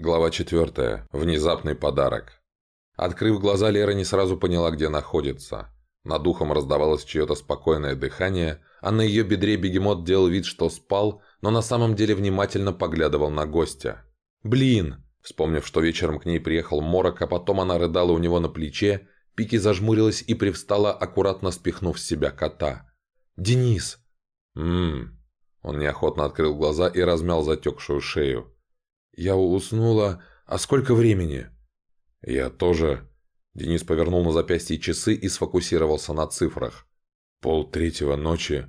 Глава 4. Внезапный подарок. Открыв глаза, Лера не сразу поняла, где находится. Над ухом раздавалось чье-то спокойное дыхание, а на ее бедре бегемот делал вид, что спал, но на самом деле внимательно поглядывал на гостя. «Блин!» Вспомнив, что вечером к ней приехал Морок, а потом она рыдала у него на плече, Пики зажмурилась и привстала, аккуратно спихнув с себя кота. «Денис!» «Ммм...» Он неохотно открыл глаза и размял затекшую шею. «Я уснула... А сколько времени?» «Я тоже...» Денис повернул на запястье часы и сфокусировался на цифрах. «Пол третьего ночи...»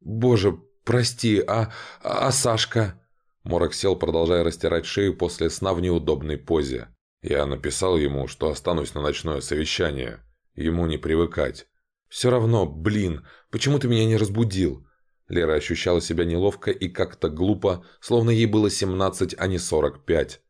«Боже, прости, а... а Сашка?» Морок сел, продолжая растирать шею после сна в неудобной позе. Я написал ему, что останусь на ночное совещание. Ему не привыкать. «Все равно, блин, почему ты меня не разбудил?» Лера ощущала себя неловко и как-то глупо, словно ей было 17, а не 45.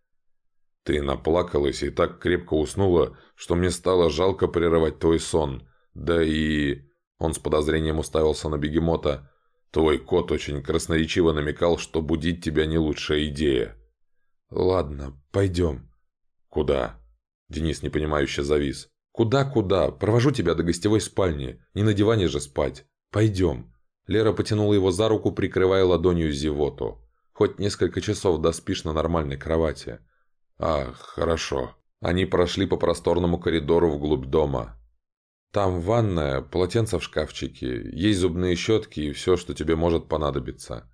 «Ты наплакалась и так крепко уснула, что мне стало жалко прерывать твой сон. Да и...» Он с подозрением уставился на бегемота. «Твой кот очень красноречиво намекал, что будить тебя не лучшая идея». «Ладно, пойдем». «Куда?» Денис непонимающе завис. «Куда-куда? Провожу тебя до гостевой спальни. Не на диване же спать. Пойдем». Лера потянула его за руку, прикрывая ладонью зевоту. «Хоть несколько часов доспишь на нормальной кровати». «А, хорошо». Они прошли по просторному коридору вглубь дома. «Там ванная, полотенце в шкафчике, есть зубные щетки и все, что тебе может понадобиться».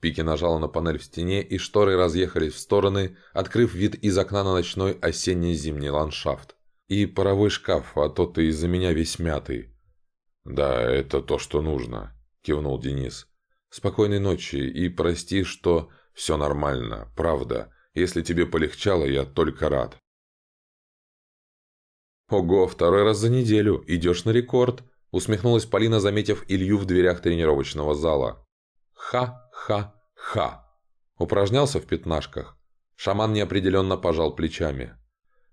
Пики нажала на панель в стене, и шторы разъехались в стороны, открыв вид из окна на ночной осенне-зимний ландшафт. «И паровой шкаф, а то ты из-за меня весь мятый». «Да, это то, что нужно», кивнул Денис. «Спокойной ночи и прости, что все нормально, правда. Если тебе полегчало, я только рад». «Ого, второй раз за неделю. Идешь на рекорд», – усмехнулась Полина, заметив Илью в дверях тренировочного зала. «Ха-ха-ха». Упражнялся в пятнашках. Шаман неопределенно пожал плечами.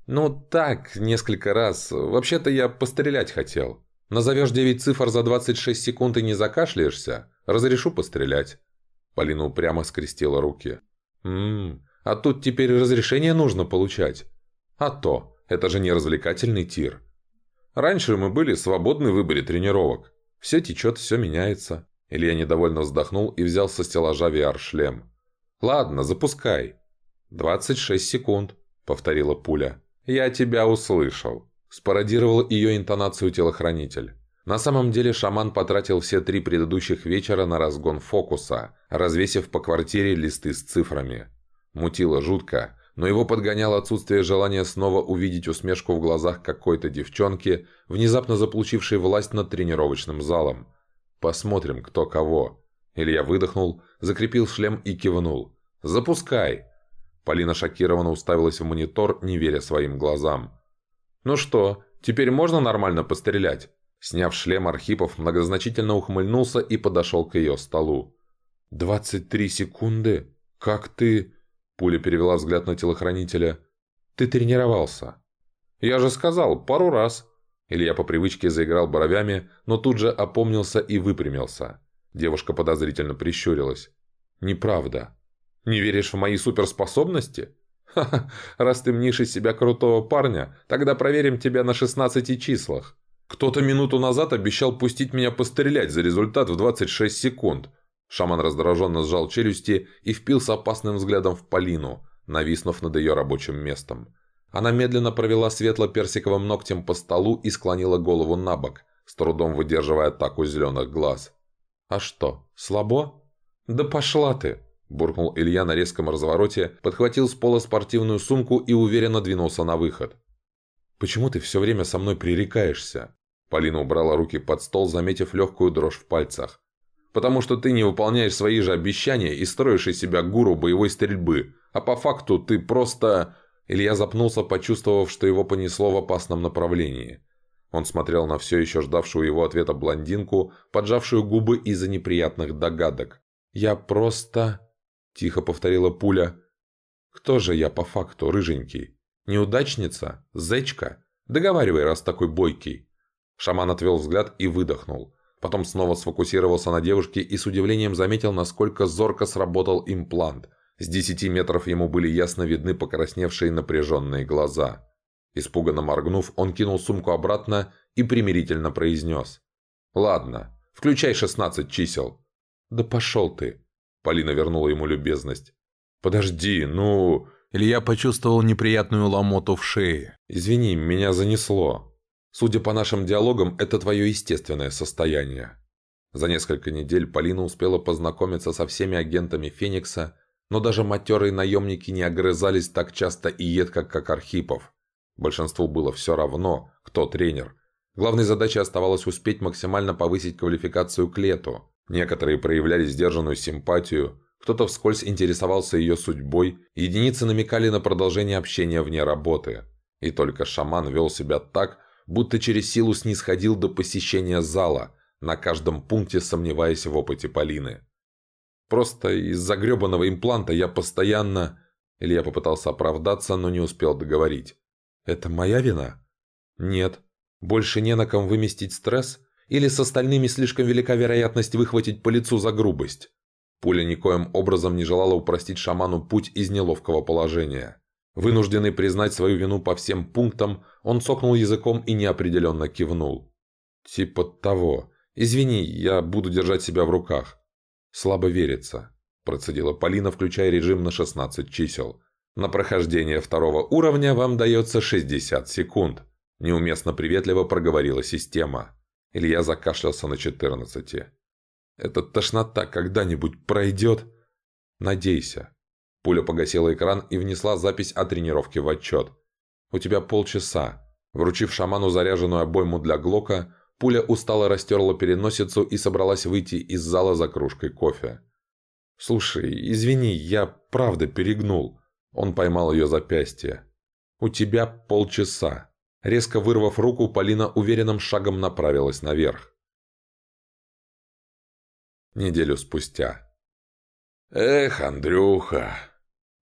«Ну так, несколько раз. Вообще-то я пострелять хотел. Назовешь 9 цифр за 26 секунд и не закашляешься? Разрешу пострелять». Полина упрямо скрестила руки. «Ммм, а тут теперь разрешение нужно получать. А то, это же не развлекательный тир. Раньше мы были свободны в выборе тренировок. Все течет, все меняется». Илья недовольно вздохнул и взял со стеллажа VR-шлем. «Ладно, запускай». «26 секунд», — повторила пуля. «Я тебя услышал». Спародировал ее интонацию телохранитель. На самом деле шаман потратил все три предыдущих вечера на разгон фокуса, развесив по квартире листы с цифрами. Мутило жутко, но его подгоняло отсутствие желания снова увидеть усмешку в глазах какой-то девчонки, внезапно заполучившей власть над тренировочным залом. «Посмотрим, кто кого». Илья выдохнул, закрепил шлем и кивнул. «Запускай!» Полина шокированно уставилась в монитор, не веря своим глазам. «Ну что, теперь можно нормально пострелять?» Сняв шлем, Архипов многозначительно ухмыльнулся и подошел к ее столу. «Двадцать три секунды? Как ты...» Пуля перевела взгляд на телохранителя. «Ты тренировался?» «Я же сказал, пару раз». Илья по привычке заиграл бровями, но тут же опомнился и выпрямился. Девушка подозрительно прищурилась. «Неправда. Не веришь в мои суперспособности?» «Ха-ха, раз ты мнишь из себя крутого парня, тогда проверим тебя на 16 числах. Кто-то минуту назад обещал пустить меня пострелять за результат в 26 секунд». Шаман раздраженно сжал челюсти и впился опасным взглядом в Полину, нависнув над ее рабочим местом. Она медленно провела светло-персиковым ногтем по столу и склонила голову на бок, с трудом выдерживая атаку зеленых глаз. «А что, слабо?» «Да пошла ты!» Буркнул Илья на резком развороте, подхватил с пола спортивную сумку и уверенно двинулся на выход. «Почему ты все время со мной пререкаешься?» Полина убрала руки под стол, заметив легкую дрожь в пальцах. «Потому что ты не выполняешь свои же обещания и строишь из себя гуру боевой стрельбы, а по факту ты просто...» Илья запнулся, почувствовав, что его понесло в опасном направлении. Он смотрел на все еще ждавшую его ответа блондинку, поджавшую губы из-за неприятных догадок. «Я просто...» – тихо повторила пуля. «Кто же я по факту, рыженький? Неудачница? Зечка? Договаривай, раз такой бойкий». Шаман отвел взгляд и выдохнул. Потом снова сфокусировался на девушке и с удивлением заметил, насколько зорко сработал имплант. С десяти метров ему были ясно видны покрасневшие напряженные глаза. Испуганно моргнув, он кинул сумку обратно и примирительно произнес. «Ладно, включай шестнадцать чисел». «Да пошел ты!» Полина вернула ему любезность. «Подожди, ну...» Илья почувствовал неприятную ломоту в шее. «Извини, меня занесло. Судя по нашим диалогам, это твое естественное состояние». За несколько недель Полина успела познакомиться со всеми агентами «Феникса», но даже матерые наемники не огрызались так часто и едко, как Архипов. Большинству было все равно, кто тренер. Главной задачей оставалось успеть максимально повысить квалификацию к лету. Некоторые проявляли сдержанную симпатию, кто-то вскользь интересовался ее судьбой, единицы намекали на продолжение общения вне работы. И только шаман вел себя так, будто через силу снисходил до посещения зала, на каждом пункте сомневаясь в опыте Полины. Просто из-за гребаного импланта я постоянно... Илья попытался оправдаться, но не успел договорить. «Это моя вина?» «Нет. Больше не на ком выместить стресс? Или с остальными слишком велика вероятность выхватить по лицу за грубость?» Пуля никоим образом не желала упростить шаману путь из неловкого положения. Вынужденный признать свою вину по всем пунктам, он цокнул языком и неопределенно кивнул. «Типа того. Извини, я буду держать себя в руках». «Слабо верится», – процедила Полина, включая режим на 16 чисел. «На прохождение второго уровня вам дается 60 секунд», – неуместно приветливо проговорила система. Илья закашлялся на 14. Эта тошнота когда-нибудь пройдет? Надейся. Пуля погасила экран и внесла запись о тренировке в отчет. У тебя полчаса. Вручив шаману заряженную обойму для Глока, пуля устало растерла переносицу и собралась выйти из зала за кружкой кофе. «Слушай, извини, я правда перегнул». Он поймал ее запястье. «У тебя полчаса». Резко вырвав руку, Полина уверенным шагом направилась наверх неделю спустя. «Эх, Андрюха!»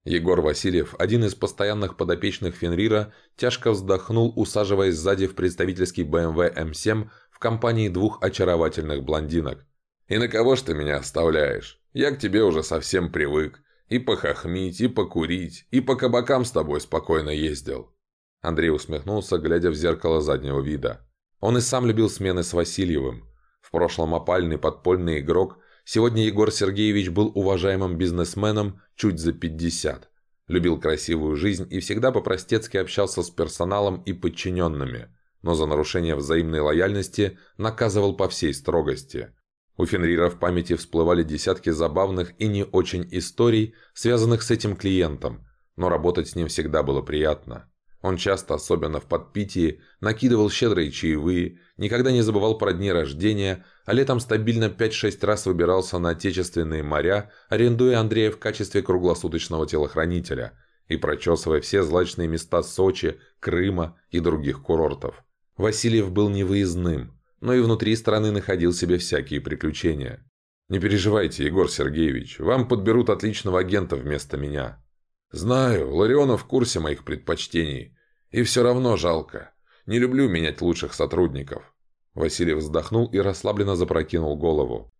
Егор Васильев, один из постоянных подопечных Фенрира, тяжко вздохнул, усаживаясь сзади в представительский BMW M7 в компании двух очаровательных блондинок. «И на кого ж ты меня оставляешь? Я к тебе уже совсем привык. И похохмить, и покурить, и по кабакам с тобой спокойно ездил». Андрей усмехнулся, глядя в зеркало заднего вида. Он и сам любил смены с Васильевым. В прошлом опальный подпольный игрок, сегодня Егор Сергеевич был уважаемым бизнесменом чуть за 50. Любил красивую жизнь и всегда по-простецки общался с персоналом и подчиненными, но за нарушение взаимной лояльности наказывал по всей строгости. У Фенрира в памяти всплывали десятки забавных и не очень историй, связанных с этим клиентом, но работать с ним всегда было приятно. Он часто, особенно в подпитии, накидывал щедрые чаевые, никогда не забывал про дни рождения, а летом стабильно 5-6 раз выбирался на отечественные моря, арендуя Андрея в качестве круглосуточного телохранителя и прочесывая все злачные места Сочи, Крыма и других курортов. Васильев был невыездным, но и внутри страны находил себе всякие приключения. «Не переживайте, Егор Сергеевич, вам подберут отличного агента вместо меня», «Знаю, Ларионов в курсе моих предпочтений. И все равно жалко. Не люблю менять лучших сотрудников». Василий вздохнул и расслабленно запрокинул голову.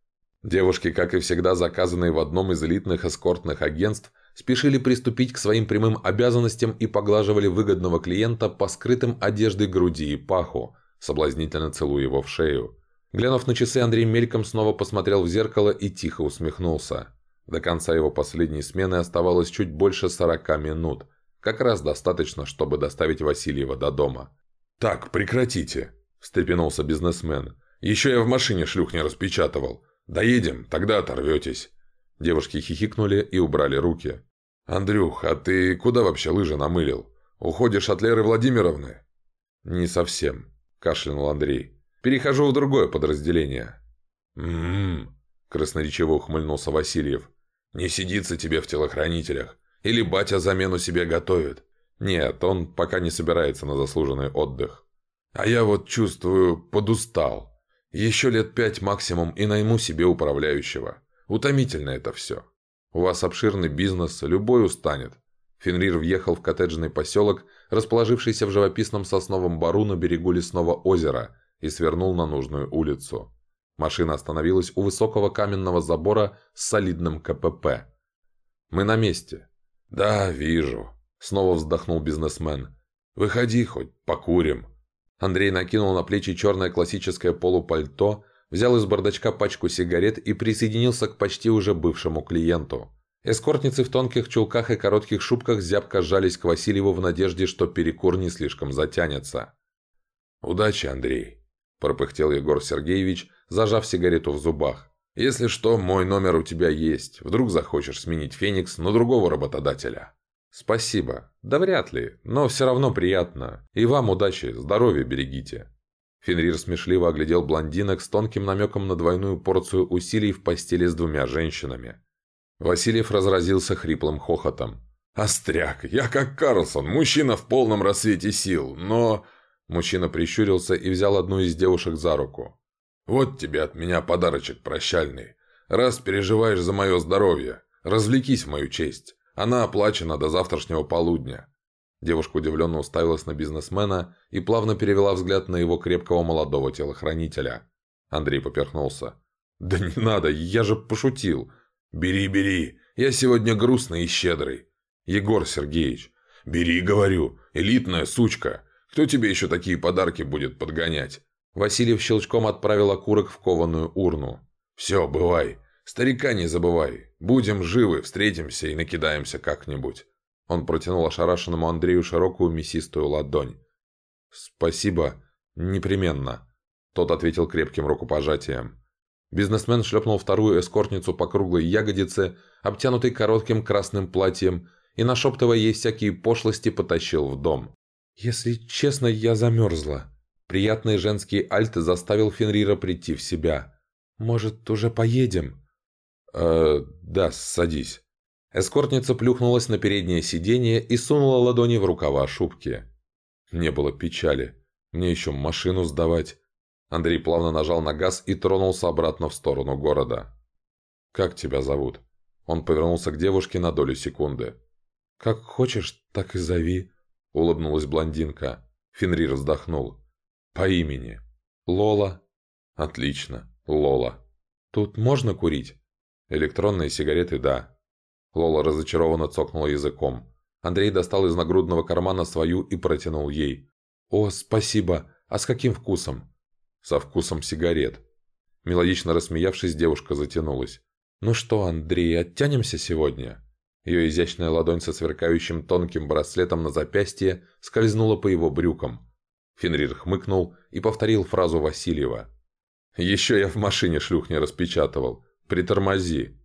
Девушки, как и всегда заказанные в одном из элитных эскортных агентств, спешили приступить к своим прямым обязанностям и поглаживали выгодного клиента по скрытым одеждой груди и паху, соблазнительно целуя его в шею. Глянув на часы, Андрей мельком снова посмотрел в зеркало и тихо усмехнулся. До конца его последней смены оставалось чуть больше 40 минут. Как раз достаточно, чтобы доставить Васильева до дома. «Так, прекратите!» – встрепенулся бизнесмен. «Еще я в машине шлюх не распечатывал. Доедем, тогда оторветесь». Девушки хихикнули и убрали руки. «Андрюх, а ты куда вообще лыжи намылил? Уходишь от Леры Владимировны?» «Не совсем», – кашлянул Андрей. «Перехожу в другое подразделение». «М-м-м», красноречиво ухмыльнулся Васильев. Не сидится тебе в телохранителях. Или батя замену себе готовит. Нет, он пока не собирается на заслуженный отдых. А я вот чувствую, подустал. Еще лет пять максимум и найму себе управляющего. Утомительно это все. У вас обширный бизнес, любой устанет. Фенрир въехал в коттеджный поселок, расположившийся в живописном сосновом бару на берегу лесного озера, и свернул на нужную улицу. Машина остановилась у высокого каменного забора с солидным КПП. Мы на месте». «Да, вижу», — снова вздохнул бизнесмен. «Выходи хоть, покурим». Андрей накинул на плечи черное классическое полупальто, взял из бардачка пачку сигарет и присоединился к почти уже бывшему клиенту. Эскортницы в тонких чулках и коротких шубках зябко сжались к Васильеву в надежде, что перекур не слишком затянется. «Удачи, Андрей», – пропыхтел Егор Сергеевич, зажав сигарету в зубах. «Если что, мой номер у тебя есть. Вдруг захочешь сменить «Феникс» на другого работодателя». «Спасибо. Да вряд ли. Но все равно приятно. И вам удачи. Здоровья берегите». Фенрир смешливо оглядел блондинок с тонким намеком на двойную порцию усилий в постели с двумя женщинами. Васильев разразился хриплым хохотом. «Остряк! Я как Карлсон, мужчина в полном рассвете сил, но...» Мужчина прищурился и взял одну из девушек за руку. «Вот тебе от меня подарочек прощальный. Раз переживаешь за мое здоровье, развлекись в мою честь. Она оплачена до завтрашнего полудня». Девушка удивленно уставилась на бизнесмена и плавно перевела взгляд на его крепкого молодого телохранителя. Андрей поперхнулся. «Да не надо, я же пошутил. «Бери, бери, я сегодня грустный и щедрый». «Егор Сергеевич». «Бери, говорю, элитная сучка. Кто тебе еще такие подарки будет подгонять?» Васильев щелчком отправил окурок в кованую урну. «Все, бывай. Старика не забывай. Будем живы, встретимся и накидаемся как-нибудь». Он протянул ошарашенному Андрею широкую мясистую ладонь. «Спасибо. Непременно». Тот ответил крепким рукопожатием. Бизнесмен шлепнул вторую эскортницу по круглой ягодице, обтянутой коротким красным платьем, и, нашептывая ей всякие пошлости, потащил в дом. «Если честно, я замерзла». Приятный женский альт заставил Фенрира прийти в себя. «Может, уже поедем?» «Э, да, садись». Эскортница плюхнулась на переднее сиденье и сунула ладони в рукава шубки. Не было печали. Мне еще машину сдавать. Андрей плавно нажал на газ и тронулся обратно в сторону города. «Как тебя зовут?» Он повернулся к девушке на долю секунды. «Как хочешь, так и зови», — улыбнулась блондинка. Фенрир вздохнул. «По имени. Лола». «Отлично, Лола. Тут можно курить?» «Электронные сигареты, да». Лола разочарованно цокнула языком. Андрей достал из нагрудного кармана свою и протянул ей. «О, спасибо. А с каким вкусом?» со вкусом сигарет. Мелодично рассмеявшись, девушка затянулась. «Ну что, Андрей, оттянемся сегодня?» Ее изящная ладонь со сверкающим тонким браслетом на запястье скользнула по его брюкам. Фенрир хмыкнул и повторил фразу Васильева. «Еще я в машине шлюх не распечатывал. Притормози».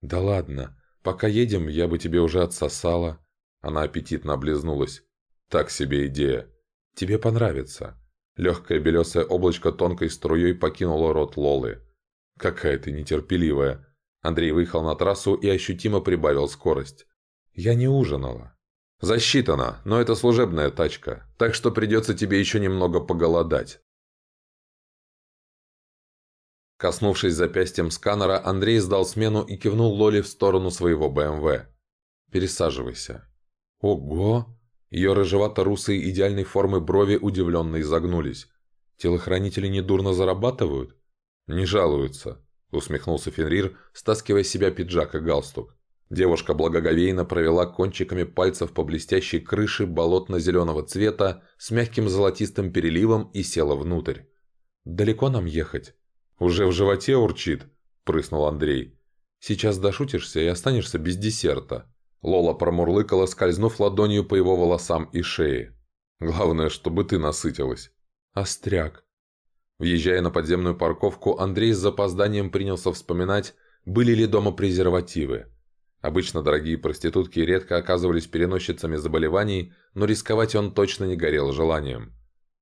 «Да ладно. Пока едем, я бы тебе уже отсосала». Она аппетитно облизнулась. «Так себе идея. Тебе понравится». Легкое белесое облачко тонкой струей покинуло рот Лолы. «Какая ты нетерпеливая!» Андрей выехал на трассу и ощутимо прибавил скорость. «Я не ужинала». «Засчитано, но это служебная тачка, так что придется тебе еще немного поголодать». Коснувшись запястьем сканера, Андрей сдал смену и кивнул Лоле в сторону своего БМВ. «Пересаживайся». «Ого!» Ее рыжевато-русые идеальной формы брови удивленно изогнулись. «Телохранители недурно зарабатывают?» «Не жалуются», — усмехнулся Фенрир, стаскивая с себя пиджак и галстук. Девушка благоговейно провела кончиками пальцев по блестящей крыше болотно-зеленого цвета с мягким золотистым переливом и села внутрь. «Далеко нам ехать?» «Уже в животе урчит», — прыснул Андрей. «Сейчас дошутишься и останешься без десерта». Лола промурлыкала, скользнув ладонью по его волосам и шее. «Главное, чтобы ты насытилась». «Остряк». Въезжая на подземную парковку, Андрей с запозданием принялся вспоминать, были ли дома презервативы. Обычно дорогие проститутки редко оказывались переносчицами заболеваний, но рисковать он точно не горел желанием.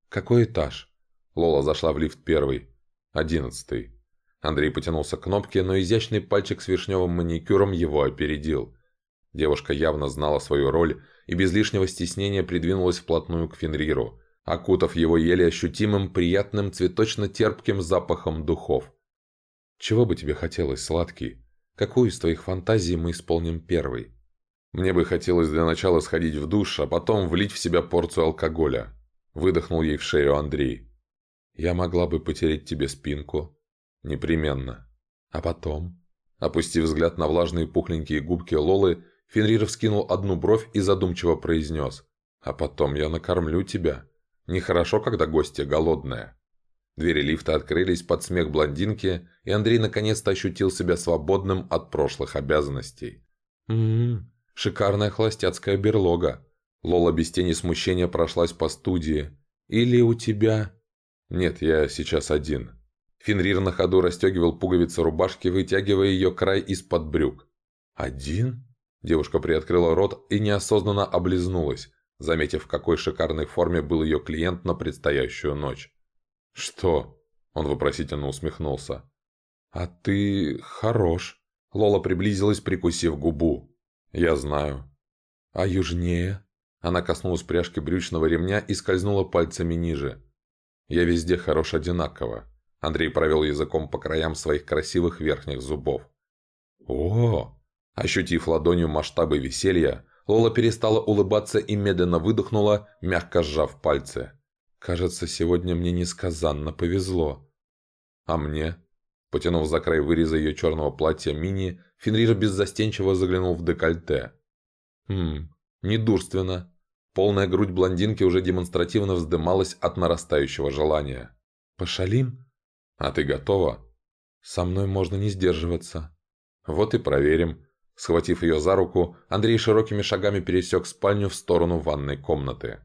«Какой этаж?» Лола зашла в лифт первый. «Одиннадцатый». Андрей потянулся к кнопке, но изящный пальчик с вишневым маникюром его опередил. Девушка явно знала свою роль и без лишнего стеснения придвинулась вплотную к Фенриру, окутав его еле ощутимым, приятным, цветочно-терпким запахом духов. «Чего бы тебе хотелось, сладкий? Какую из твоих фантазий мы исполним первой?» «Мне бы хотелось для начала сходить в душ, а потом влить в себя порцию алкоголя», – выдохнул ей в шею Андрей. «Я могла бы потереть тебе спинку». «Непременно». «А потом?» Опустив взгляд на влажные пухленькие губки Лолы, Фенрир вскинул одну бровь и задумчиво произнес. «А потом я накормлю тебя. Нехорошо, когда гостья голодная». Двери лифта открылись под смех блондинки, и Андрей наконец-то ощутил себя свободным от прошлых обязанностей. «Ммм, шикарная холостяцкая берлога». Лола без тени смущения прошлась по студии. «Или у тебя...» «Нет, я сейчас один». Фенрир на ходу расстегивал пуговицы рубашки, вытягивая ее край из-под брюк. «Один?» Девушка приоткрыла рот и неосознанно облизнулась, заметив, в какой шикарной форме был ее клиент на предстоящую ночь. «Что?» – он вопросительно усмехнулся. «А ты хорош». Лола приблизилась, прикусив губу. «Я знаю». «А южнее?» Она коснулась пряжки брючного ремня и скользнула пальцами ниже. «Я везде хорош одинаково». Андрей провел языком по краям своих красивых верхних зубов. «О!» Ощутив ладонью масштабы веселья, Лола перестала улыбаться и медленно выдохнула, мягко сжав пальцы. «Кажется, сегодня мне несказанно повезло». «А мне?» Потянув за край выреза ее черного платья мини, Фенрир беззастенчиво заглянул в декольте. «Хм, недурственно». Полная грудь блондинки уже демонстративно вздымалась от нарастающего желания. «Пошалим?» «А ты готова?» «Со мной можно не сдерживаться». «Вот и проверим», Схватив ее за руку, Андрей широкими шагами пересек спальню в сторону ванной комнаты.